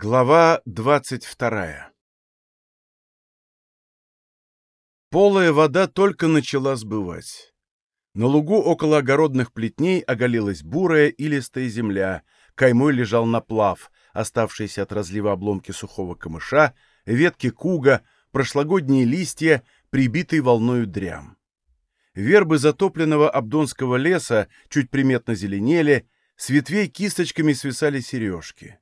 Глава двадцать вторая Полая вода только начала сбывать. На лугу около огородных плетней оголилась бурая и земля, каймой лежал наплав, оставшиеся от разлива обломки сухого камыша, ветки куга, прошлогодние листья, прибитые волною дрям. Вербы затопленного абдонского леса чуть приметно зеленели, с ветвей кисточками свисали сережки.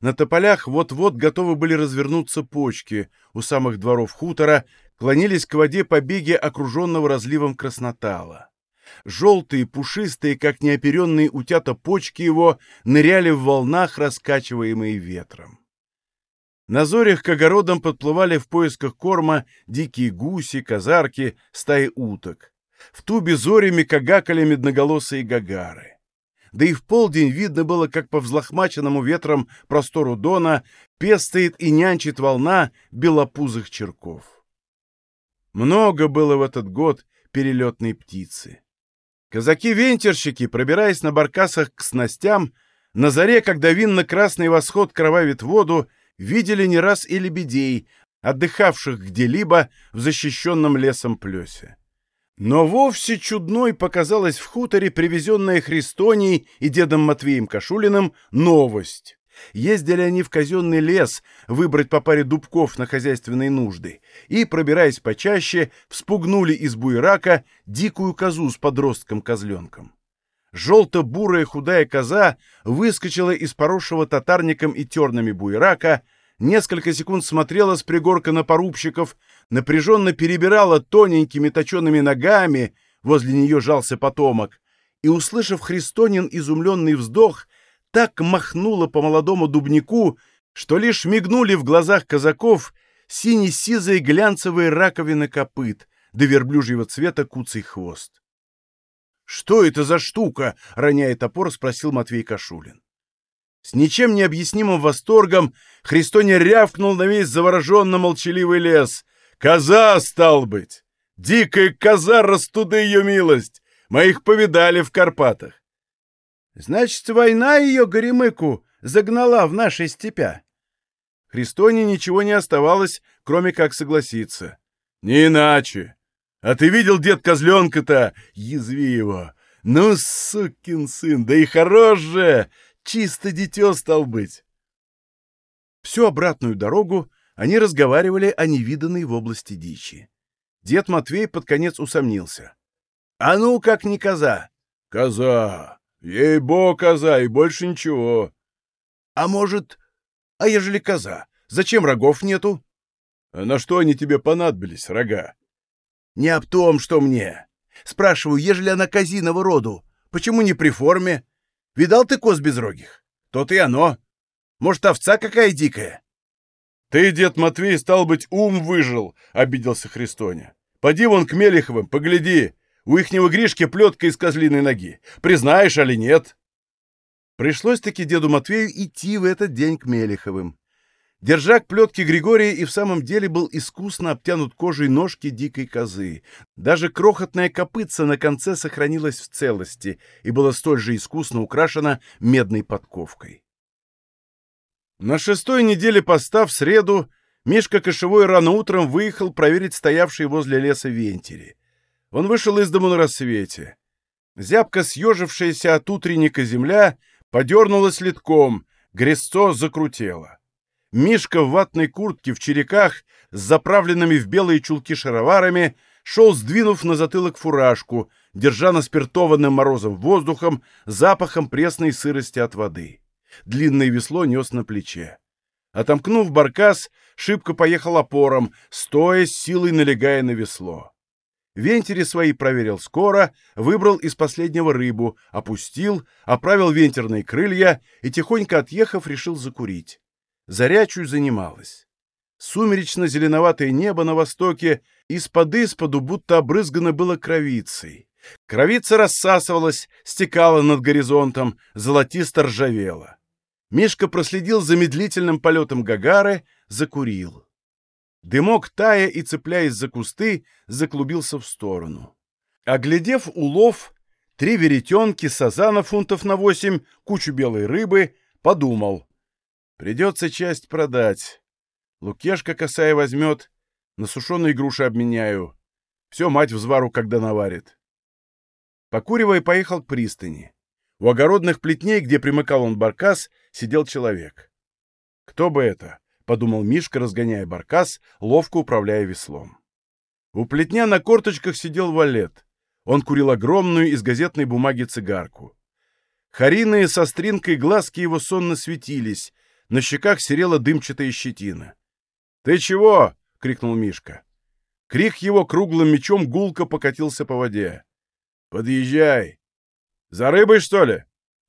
На тополях вот-вот готовы были развернуться почки, у самых дворов хутора клонились к воде побеги окруженного разливом краснотала. Желтые, пушистые, как неоперенные утята почки его, ныряли в волнах, раскачиваемые ветром. На зорях к огородам подплывали в поисках корма дикие гуси, казарки, стаи уток. В тубе зорями кагакали медноголосые гагары да и в полдень видно было, как по взлохмаченному ветром простору Дона пестает и нянчит волна белопузых черков. Много было в этот год перелетной птицы. Казаки-вентерщики, пробираясь на баркасах к снастям, на заре, когда винно-красный восход кровавит воду, видели не раз и лебедей, отдыхавших где-либо в защищенном лесом плесе. Но вовсе чудной показалась в хуторе привезенная Христоней и дедом Матвеем Кашулиным новость. Ездили они в казенный лес выбрать по паре дубков на хозяйственные нужды и, пробираясь почаще, вспугнули из буерака дикую козу с подростком-козленком. Желто-бурая худая коза выскочила из поросшего татарником и тернами буерака, несколько секунд смотрела с пригорка на порубщиков, напряженно перебирала тоненькими точеными ногами, возле нее жался потомок, и, услышав Христонин изумленный вздох, так махнула по молодому дубнику, что лишь мигнули в глазах казаков сине-сизые глянцевые раковины копыт, да верблюжьего цвета куцый хвост. «Что это за штука?» — роняя топор, спросил Матвей Кашулин. С ничем не объяснимым восторгом Христоня рявкнул на весь завороженно молчаливый лес. «Коза, стал быть! Дикая коза, растуда ее милость! Мы их повидали в Карпатах!» «Значит, война ее, Горемыку, загнала в наши степя?» Христоне ничего не оставалось, кроме как согласиться. «Не иначе! А ты видел, дед козленка-то? Язви его! Ну, сукин сын, да и хорош же! Чисто дитё стал быть!» Всю обратную дорогу они разговаривали о невиданной в области дичи. Дед Матвей под конец усомнился. «А ну, как не коза!» «Коза! Ей-бо, коза, и больше ничего!» «А может... А ежели коза? Зачем рогов нету?» «А на что они тебе понадобились, рога?» «Не об том, что мне. Спрашиваю, ежели она козиного роду, почему не при форме? Видал ты коз безрогих? То-то и оно. Может, овца какая дикая? — Ты, дед Матвей, стал быть, ум выжил, — обиделся Христоня. — Поди вон к Мелеховым, погляди. У ихнего Гришки плетка из козлиной ноги. Признаешь, али нет? Пришлось-таки деду Матвею идти в этот день к Мелеховым. Держак плетки Григория и в самом деле был искусно обтянут кожей ножки дикой козы. Даже крохотная копытца на конце сохранилась в целости и была столь же искусно украшена медной подковкой. На шестой неделе поста в среду Мишка Кошевой рано утром выехал проверить стоявшие возле леса вентили. Он вышел из дому на рассвете. Зябко съежившаяся от утренника земля подернулась литком, гресцо закрутело. Мишка в ватной куртке в череках с заправленными в белые чулки шароварами шел, сдвинув на затылок фуражку, держа наспиртованным морозом воздухом, запахом пресной сырости от воды. Длинное весло нес на плече. Отомкнув баркас, шибко поехал опором, стоя с силой налегая на весло. Вентери свои проверил скоро, выбрал из последнего рыбу, опустил, оправил вентерные крылья и, тихонько отъехав, решил закурить. Зарячую занималась. Сумеречно-зеленоватое небо на востоке из-под исподу будто обрызгано было кровицей. Кровица рассасывалась, стекала над горизонтом, золотисто ржавела. Мишка проследил за медлительным полетом Гагары, закурил. Дымок, тая и цепляясь за кусты, заклубился в сторону. Оглядев улов, три веретенки, сазана фунтов на восемь, кучу белой рыбы, подумал. Придется часть продать. Лукешка косая возьмет, на сушеные груши обменяю. Все мать взвару, когда наварит. Покуривая, поехал к пристани. У огородных плетней, где примыкал он баркас, сидел человек. «Кто бы это?» — подумал Мишка, разгоняя баркас, ловко управляя веслом. У плетня на корточках сидел валет. Он курил огромную из газетной бумаги цигарку. Хариные со стринкой глазки его сонно светились, на щеках серела дымчатая щетина. «Ты чего?» — крикнул Мишка. Крик его круглым мечом гулко покатился по воде. «Подъезжай!» «За рыбой, что ли?»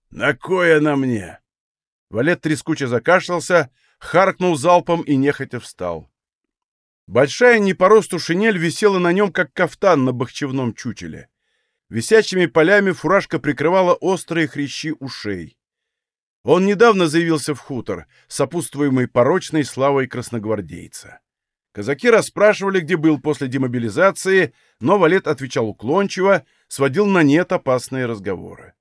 «На кое она мне?» Валет трескуче закашлялся, харкнул залпом и нехотя встал. Большая не по росту шинель висела на нем, как кафтан на бахчевном чучеле. Висячими полями фуражка прикрывала острые хрящи ушей. Он недавно заявился в хутор, сопутствуемый порочной славой красногвардейца. Казаки расспрашивали, где был после демобилизации, но Валет отвечал уклончиво, сводил на нет опасные разговоры.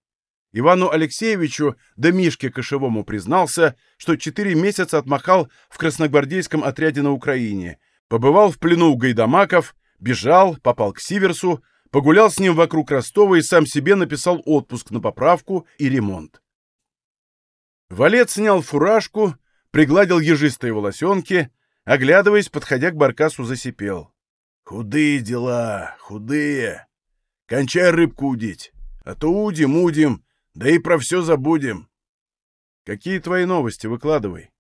Ивану Алексеевичу да Мишке Кошевому признался, что четыре месяца отмахал в красногвардейском отряде на Украине, побывал в плену у гайдамаков, бежал, попал к Сиверсу, погулял с ним вокруг Ростова и сам себе написал отпуск на поправку и ремонт. Валет снял фуражку, пригладил ежистые волосенки, оглядываясь, подходя к баркасу, засипел. «Худые дела, худые. Кончай рыбку удить, а то удим, удим, да и про все забудем». «Какие твои новости? Выкладывай».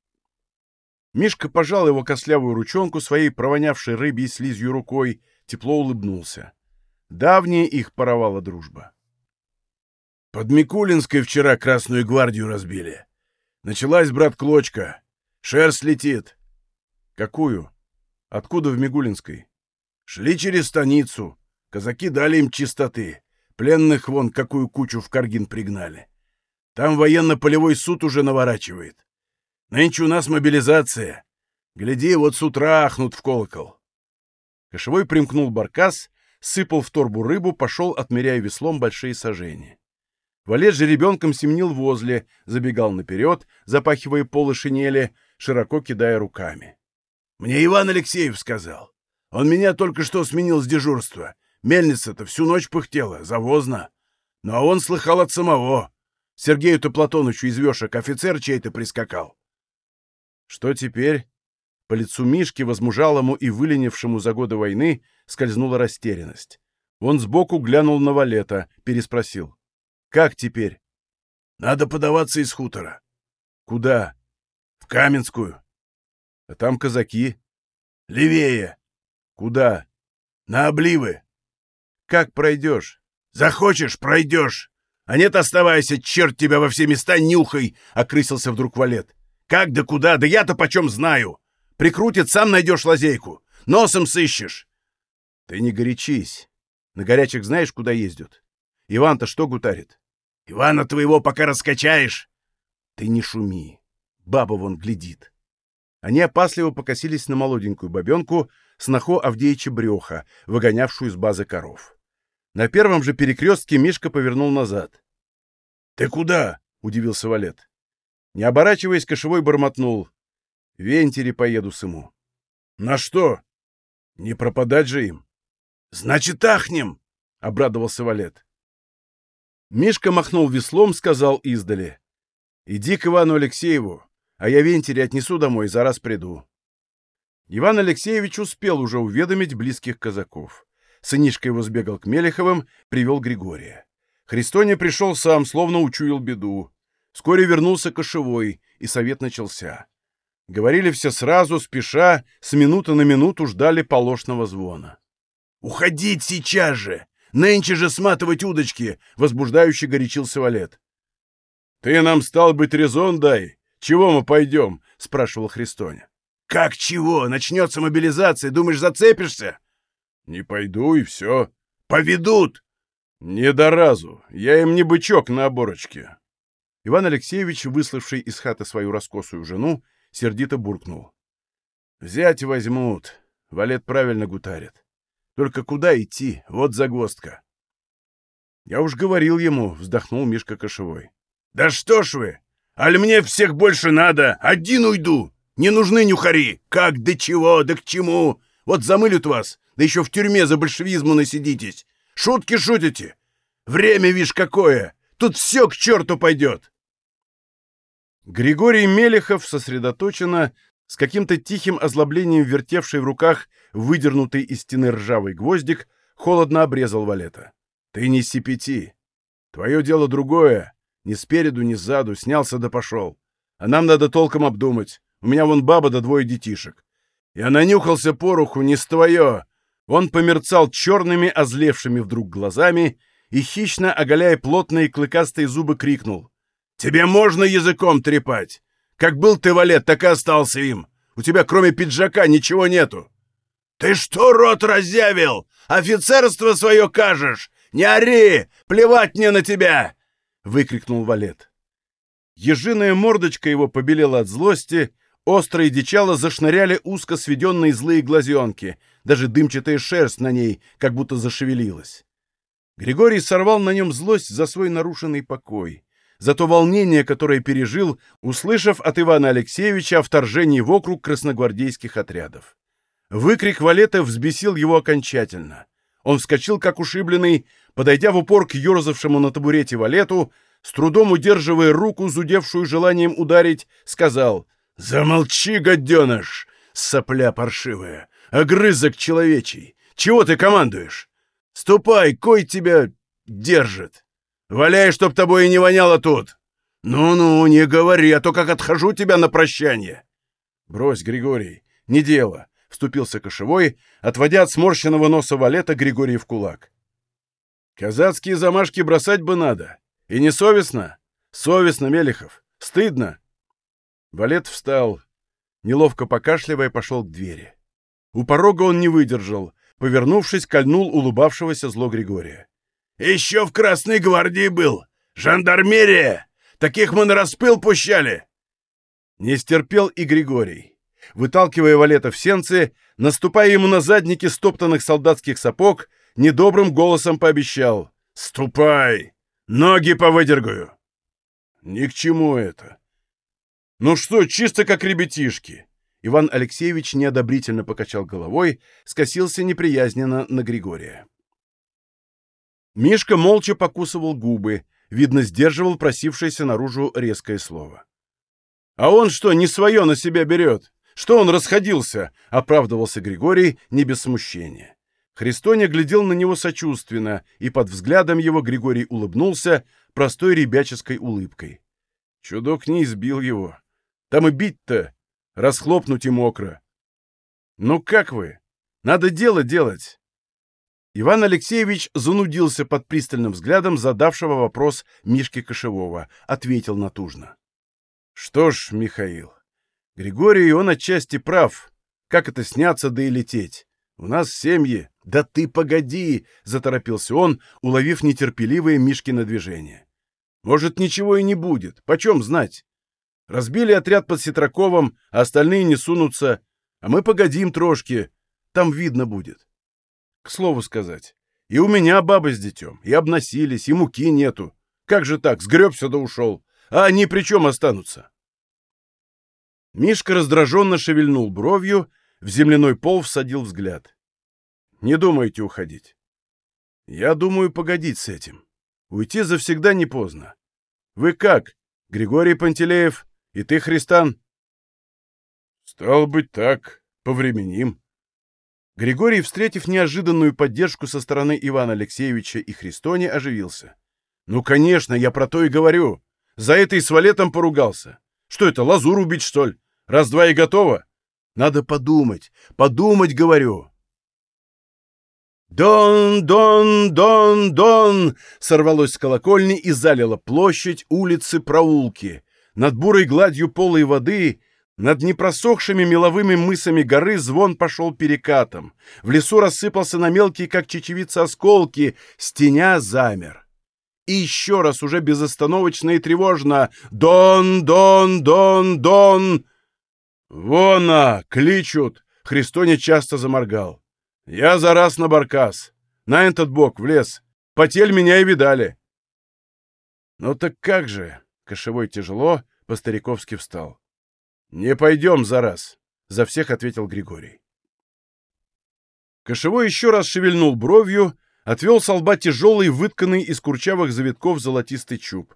Мишка пожал его костлявую ручонку своей провонявшей рыбьей слизью рукой, тепло улыбнулся. Давняя их паровала дружба. «Под Микулинской вчера Красную гвардию разбили. Началась, брат, клочка. Шерсть летит. Какую? Откуда в Мигулинской? Шли через станицу. Казаки дали им чистоты. Пленных вон какую кучу в Каргин пригнали. Там военно-полевой суд уже наворачивает. Нынче у нас мобилизация. Гляди, вот с утра ахнут в колокол. Кошевой примкнул баркас, сыпал в торбу рыбу, пошел, отмеряя веслом большие сажения. Валет же ребенком семнил возле, забегал наперед, запахивая полы шинели, широко кидая руками. «Мне Иван Алексеев сказал. Он меня только что сменил с дежурства. Мельница-то всю ночь пыхтела, завозно. Ну а он слыхал от самого. Сергею-то Платонычу из вешек офицер чей-то прискакал». «Что теперь?» По лицу Мишки, возмужалому и выленившему за годы войны, скользнула растерянность. Он сбоку глянул на Валета, переспросил. Как теперь? Надо подаваться из хутора. Куда? В Каменскую. А там казаки. Левее. Куда? На обливы. Как пройдешь? Захочешь — пройдешь. А нет, оставайся, черт тебя во все места нюхай, — окрысился вдруг Валет. Как да куда? Да я-то почем знаю. Прикрутит, сам найдешь лазейку. Носом сыщешь. Ты не горячись. На горячих знаешь, куда ездят? Иван-то что гутарит? Ивана твоего пока раскачаешь. Ты не шуми. Баба вон глядит. Они опасливо покосились на молоденькую бабенку, сноху Авдеича Бреха, выгонявшую из базы коров. На первом же перекрестке Мишка повернул назад. — Ты куда? — удивился Валет. Не оборачиваясь, кошевой бормотнул. — Вентери поеду с ему. — На что? Не пропадать же им. — Значит, ахнем! — обрадовался Валет. Мишка махнул веслом, сказал издали. «Иди к Ивану Алексееву, а я вентиль отнесу домой, за раз приду». Иван Алексеевич успел уже уведомить близких казаков. Сынишка его сбегал к Мелеховым, привел Григория. Христоня пришел сам, словно учуял беду. Вскоре вернулся кошевой, и совет начался. Говорили все сразу, спеша, с минуты на минуту ждали полошного звона. «Уходить сейчас же! Нынче же сматывать удочки!» — возбуждающе горячился Валет. «Ты нам, стал быть, резон дай. Чего мы пойдем?» — спрашивал Христоня. «Как чего? Начнется мобилизация. Думаешь, зацепишься?» «Не пойду, и все». «Поведут!» «Не до разу. Я им не бычок на оборочке». Иван Алексеевич, выславший из хаты свою раскосую жену, сердито буркнул. «Взять возьмут. Валет правильно гутарит. Только куда идти? Вот загвоздка. Я уж говорил ему, вздохнул Мишка Кошевой. Да что ж вы! Аль мне всех больше надо? Один уйду! Не нужны нюхари! Как, да чего, да к чему? Вот замылют вас, да еще в тюрьме за большевизму насидитесь. Шутки шутите? Время, вишь, какое! Тут все к черту пойдет!» Григорий Мелехов сосредоточенно, с каким-то тихим озлоблением вертевший в руках выдернутый из стены ржавый гвоздик, холодно обрезал валета. «Ты не сипяти. Твое дело другое. Ни спереду, ни сзаду. Снялся да пошел. А нам надо толком обдумать. У меня вон баба да двое детишек. Я нанюхался пороху, не с твое. Он померцал черными, озлевшими вдруг глазами и, хищно оголяя плотные клыкастые зубы, крикнул. «Тебе можно языком трепать? Как был ты валет, так и остался им. У тебя кроме пиджака ничего нету». «Ты что рот разъявил? Офицерство свое кажешь? Не ори! Плевать мне на тебя!» — выкрикнул валет. Ежиная мордочка его побелела от злости, острые дичала зашныряли узко сведенные злые глазенки, даже дымчатая шерсть на ней как будто зашевелилась. Григорий сорвал на нем злость за свой нарушенный покой, за то волнение, которое пережил, услышав от Ивана Алексеевича о вторжении в округ красногвардейских отрядов. Выкрик Валета взбесил его окончательно. Он вскочил, как ушибленный, подойдя в упор к ерзавшему на табурете Валету, с трудом удерживая руку, зудевшую желанием ударить, сказал «Замолчи, гаденыш, сопля паршивая, огрызок человечий! Чего ты командуешь? Ступай, кой тебя держит! Валяй, чтоб тобой и не воняло тут! Ну-ну, не говори, а то как отхожу тебя на прощание!» «Брось, Григорий, не дело!» — вступился кошевой, отводя от сморщенного носа валета Григорий в кулак. «Казацкие замашки бросать бы надо. И не совестно? Совестно, Мелехов. Стыдно!» Валет встал, неловко покашливая, пошел к двери. У порога он не выдержал, повернувшись, кольнул улыбавшегося зло Григория. «Еще в Красной гвардии был! Жандармерия! Таких мы на распыл пущали!» Не стерпел и Григорий. Выталкивая Валета в сенцы, наступая ему на задники стоптанных солдатских сапог, недобрым голосом пообещал «Ступай! Ноги повыдергаю!» «Ни к чему это!» «Ну что, чисто как ребятишки!» Иван Алексеевич неодобрительно покачал головой, скосился неприязненно на Григория. Мишка молча покусывал губы, видно, сдерживал просившееся наружу резкое слово. «А он что, не свое на себя берет? Что он расходился?» — оправдывался Григорий не без смущения. Христоня глядел на него сочувственно, и под взглядом его Григорий улыбнулся простой ребяческой улыбкой. Чудок не избил его. Там и бить-то, расхлопнуть и мокро. Ну как вы? Надо дело делать. Иван Алексеевич занудился под пристальным взглядом задавшего вопрос Мишки Кошевого, ответил натужно. Что ж, Михаил, Григорий, он отчасти прав. Как это сняться да и лететь? У нас семьи. Да ты погоди, заторопился он, уловив нетерпеливое Мишкино движение. Может, ничего и не будет. Почем знать? Разбили отряд под Ситраковым, а остальные не сунутся. А мы погодим трошки. Там видно будет. К слову сказать, и у меня баба с детем, и обносились, и муки нету. Как же так, сгребся да ушел. А они при чем останутся? Мишка раздраженно шевельнул бровью, в земляной пол всадил взгляд. «Не думайте уходить?» «Я думаю погодить с этим. Уйти завсегда не поздно. Вы как, Григорий Пантелеев?» И ты, Христан? Стал быть, так, повременим. Григорий, встретив неожиданную поддержку со стороны Ивана Алексеевича и Христони, оживился. Ну, конечно, я про то и говорю. За это и с валетом поругался. Что это, лазур убить, что ли? Раз-два и готово? Надо подумать, подумать, говорю. «Дон, дон, дон, дон!» сорвалось с колокольни и залило площадь, улицы, проулки. Над бурой гладью полой воды, над непросохшими меловыми мысами горы звон пошел перекатом. В лесу рассыпался на мелкие, как чечевица, осколки, стеня замер. И еще раз, уже безостановочно и тревожно «Дон, Дон, Дон, Дон!» «Вона! Кличут!» Христоня часто заморгал. «Я за раз на баркас. На этот бок, в лес. Потель меня и видали». «Ну так как же?» Кошевой тяжело, по-стариковски встал. «Не пойдем за раз», — за всех ответил Григорий. Кошевой еще раз шевельнул бровью, отвел с лба тяжелый, вытканный из курчавых завитков золотистый чуб.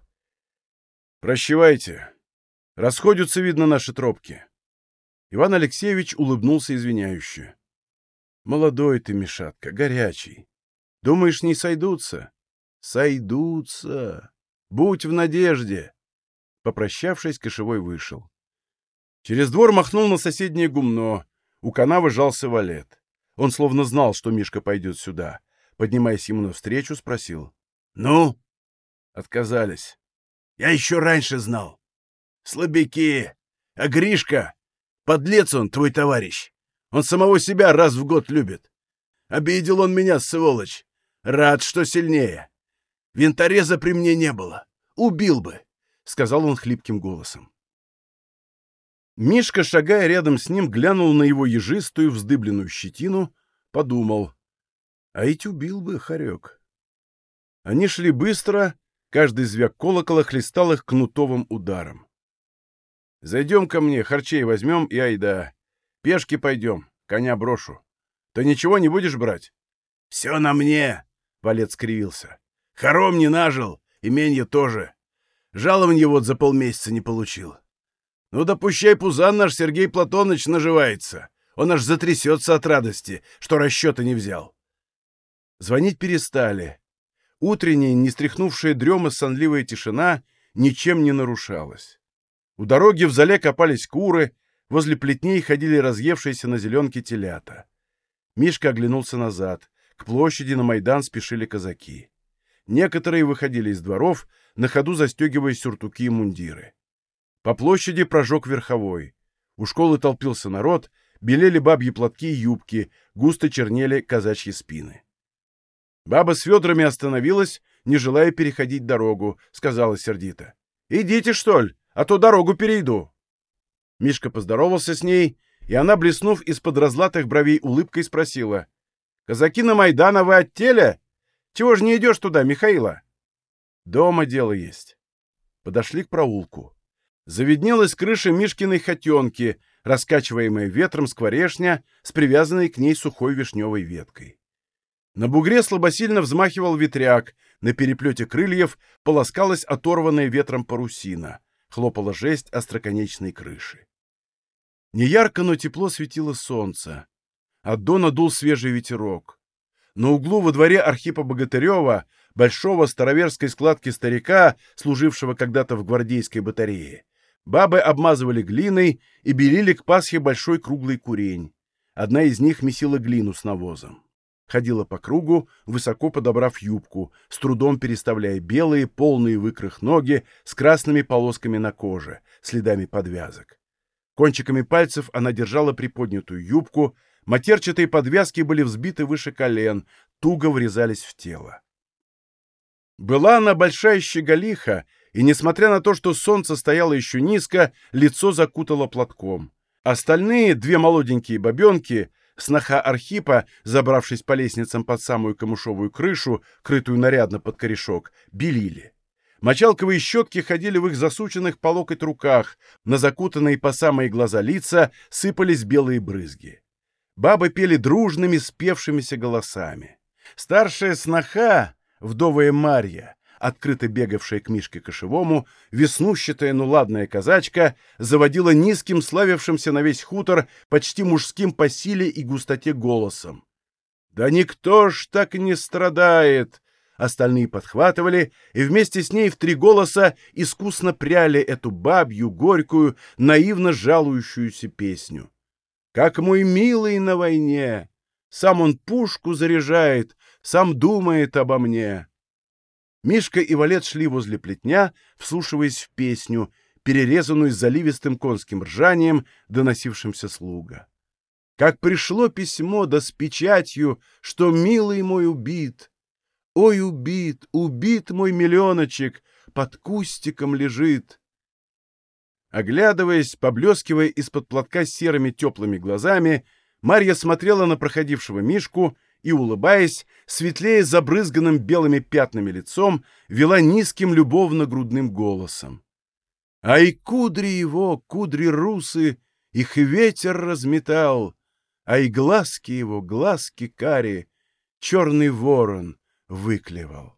«Прощевайте. Расходятся, видно, наши тропки». Иван Алексеевич улыбнулся извиняюще. «Молодой ты, Мишатка, горячий. Думаешь, не сойдутся?» «Сойдутся. Будь в надежде». Попрощавшись, Кошевой вышел. Через двор махнул на соседнее гумно. У канавы жался валет. Он словно знал, что Мишка пойдет сюда. Поднимаясь ему навстречу, спросил. «Ну?» Отказались. «Я еще раньше знал. Слабяки. А Гришка? Подлец он, твой товарищ. Он самого себя раз в год любит. Обидел он меня, сволочь. Рад, что сильнее. Винтореза при мне не было. Убил бы», — сказал он хлипким голосом. Мишка, шагая рядом с ним, глянул на его ежистую, вздыбленную щетину, подумал. А ведь убил бы хорек. Они шли быстро, каждый звяк колокола хлестал их кнутовым ударом. «Зайдем ко мне, харчей возьмем и айда. Пешки пойдем, коня брошу. Ты ничего не будешь брать?» «Все на мне!» — Валет скривился. «Хором не нажил, именье тоже. Жалование вот за полмесяца не получил. Ну да пущай пузан наш Сергей Платоныч наживается. Он аж затрясется от радости, что расчета не взял. Звонить перестали. Утренняя, не стряхнувшая дрема сонливая тишина ничем не нарушалась. У дороги в зале копались куры, возле плетней ходили разъевшиеся на зеленке телята. Мишка оглянулся назад. К площади на Майдан спешили казаки. Некоторые выходили из дворов, на ходу застегивая сюртуки и мундиры. По площади прожег верховой. У школы толпился народ, белели бабьи платки и юбки, густо чернели казачьи спины. Баба с ведрами остановилась, не желая переходить дорогу, сказала сердито. «Идите, что ли, а то дорогу перейду». Мишка поздоровался с ней, и она, блеснув из-под разлатых бровей улыбкой, спросила. «Казаки на Майдана вы от теля? Чего же не идешь туда, Михаила?» «Дома дело есть». Подошли к проулку. Заведнелась крыша Мишкиной хотенки, раскачиваемая ветром скворешня с привязанной к ней сухой вишневой веткой. На бугре слабосильно взмахивал ветряк, на переплете крыльев полоскалась оторванная ветром парусина, хлопала жесть остроконечной крыши. Неярко, но тепло светило солнце. От дона дул свежий ветерок. На углу во дворе Архипа Богатырева, большого староверской складки старика, служившего когда-то в гвардейской батарее, Бабы обмазывали глиной и белили к Пасхе большой круглый курень. Одна из них месила глину с навозом. Ходила по кругу, высоко подобрав юбку, с трудом переставляя белые, полные выкрых ноги с красными полосками на коже, следами подвязок. Кончиками пальцев она держала приподнятую юбку, матерчатые подвязки были взбиты выше колен, туго врезались в тело. Была она большая щеголиха, и, несмотря на то, что солнце стояло еще низко, лицо закутало платком. Остальные, две молоденькие бабенки, сноха Архипа, забравшись по лестницам под самую камышовую крышу, крытую нарядно под корешок, белили. Мочалковые щетки ходили в их засученных по локоть руках, на закутанные по самые глаза лица сыпались белые брызги. Бабы пели дружными, спевшимися голосами. Старшая сноха, вдовая Марья, открыто бегавшая к Мишке Кошевому, веснущатая, но ладная казачка, заводила низким, славившимся на весь хутор, почти мужским по силе и густоте голосом. «Да никто ж так не страдает!» Остальные подхватывали, и вместе с ней в три голоса искусно пряли эту бабью, горькую, наивно жалующуюся песню. «Как мой милый на войне! Сам он пушку заряжает, сам думает обо мне!» Мишка и Валет шли возле плетня, вслушиваясь в песню, перерезанную заливистым конским ржанием, доносившимся слуга. Как пришло письмо, да с печатью, что милый мой убит. Ой, убит, убит мой миллионочек, под кустиком лежит. Оглядываясь, поблескивая из-под платка серыми теплыми глазами, Марья смотрела на проходившего Мишку и, улыбаясь, светлее забрызганным белыми пятнами лицом, вела низким любовно-грудным голосом. Ай, кудри его, кудри русы, их ветер разметал, Ай, глазки его, глазки кари, черный ворон выклевал.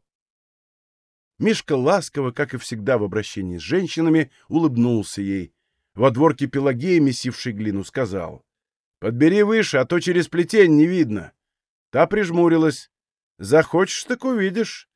Мишка ласково, как и всегда в обращении с женщинами, улыбнулся ей. Во дворке Пелагея, месивший глину, сказал. — Подбери выше, а то через плетень не видно. Та прижмурилась. — Захочешь, так увидишь.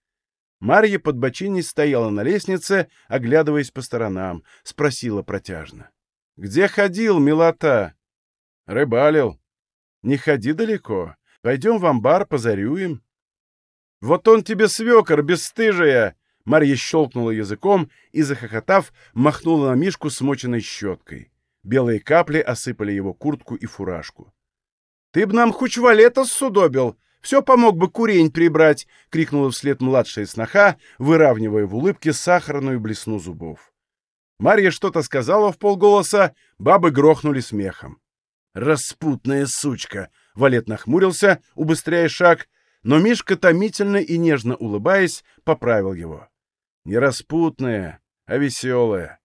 Марья подбочиней стояла на лестнице, оглядываясь по сторонам, спросила протяжно. — Где ходил, милота? — Рыбалил. — Не ходи далеко. Пойдем в амбар, позарюем. — Вот он тебе свекор, бесстыжая! Марья щелкнула языком и, захохотав, махнула на Мишку смоченной щеткой. Белые капли осыпали его куртку и фуражку. — Ты б нам хоть валета судобил! Все помог бы курень прибрать!» — крикнула вслед младшая сноха, выравнивая в улыбке сахарную блесну зубов. Марья что-то сказала в полголоса, бабы грохнули смехом. «Распутная сучка!» — Валет нахмурился, убыстряя шаг, но Мишка, томительно и нежно улыбаясь, поправил его. «Не распутная, а веселая.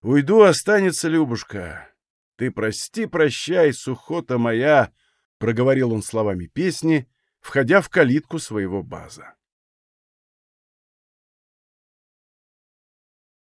Уйду, останется Любушка. Ты прости, прощай, сухота моя!» — проговорил он словами песни, входя в калитку своего база.